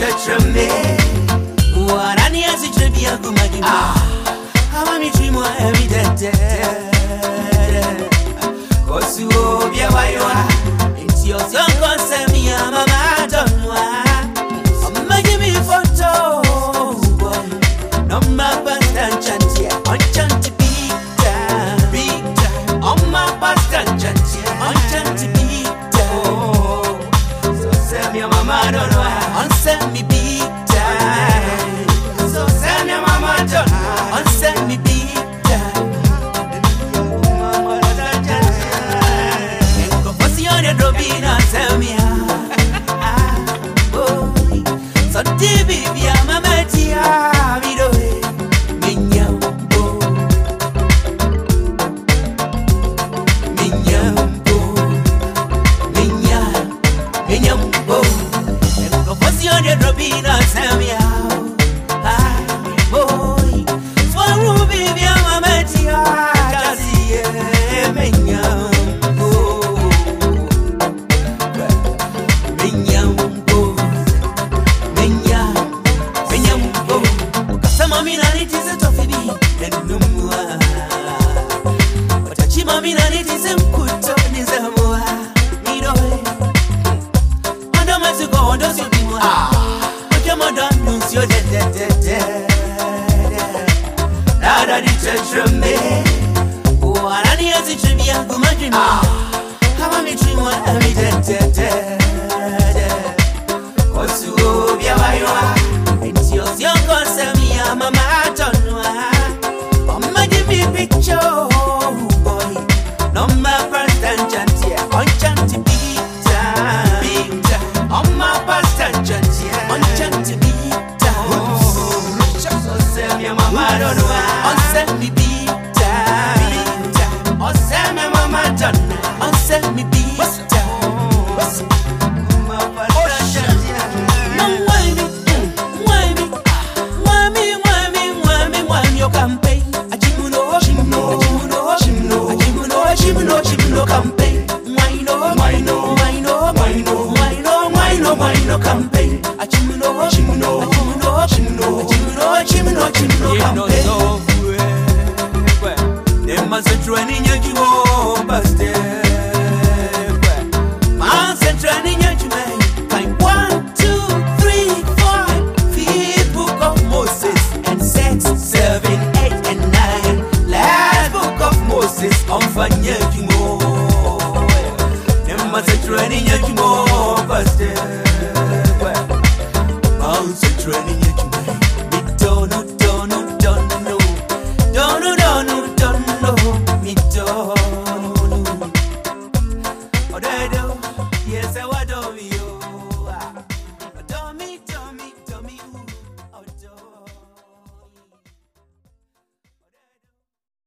tetchame Warani azijebia gumagima Ama ah. mitimwa evidente. You're dead, dead, dead, dead. Now that you touch from me, what I need to be am I'm dead, dead, dead. Concentrating your Jehovah your one, two, three, four. Book of Moses and six, seven, eight, and nine. Book of Moses. On you know. Your your wado